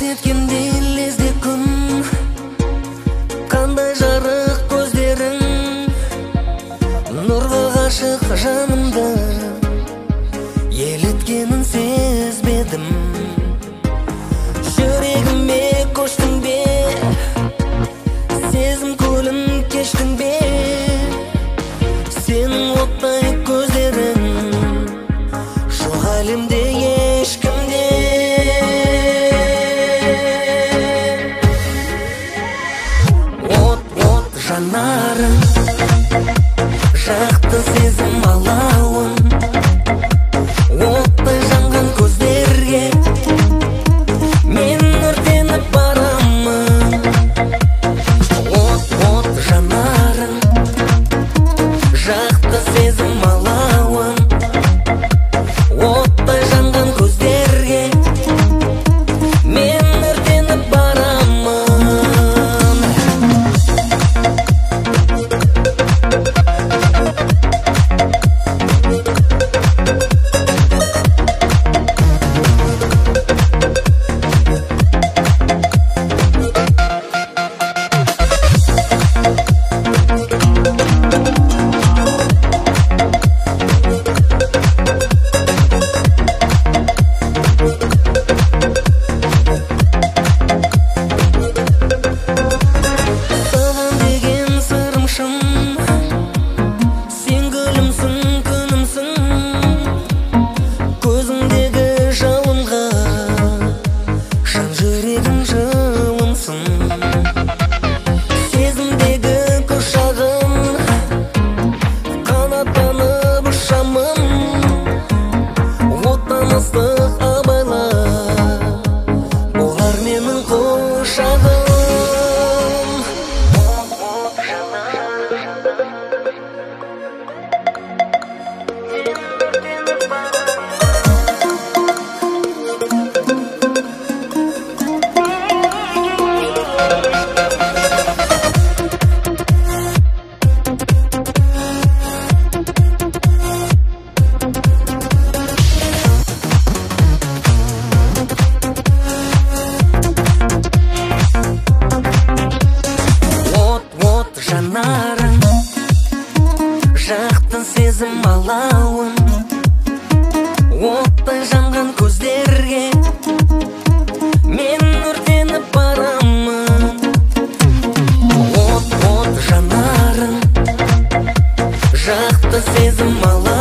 жалт лезде күн қандай жарық көздерің нұрға ғашық жанымды еліткенін сезбедім faces сезім алауын оттай жанған көздерге мен өртеніп барамын от от жанарың жақты сезім алауын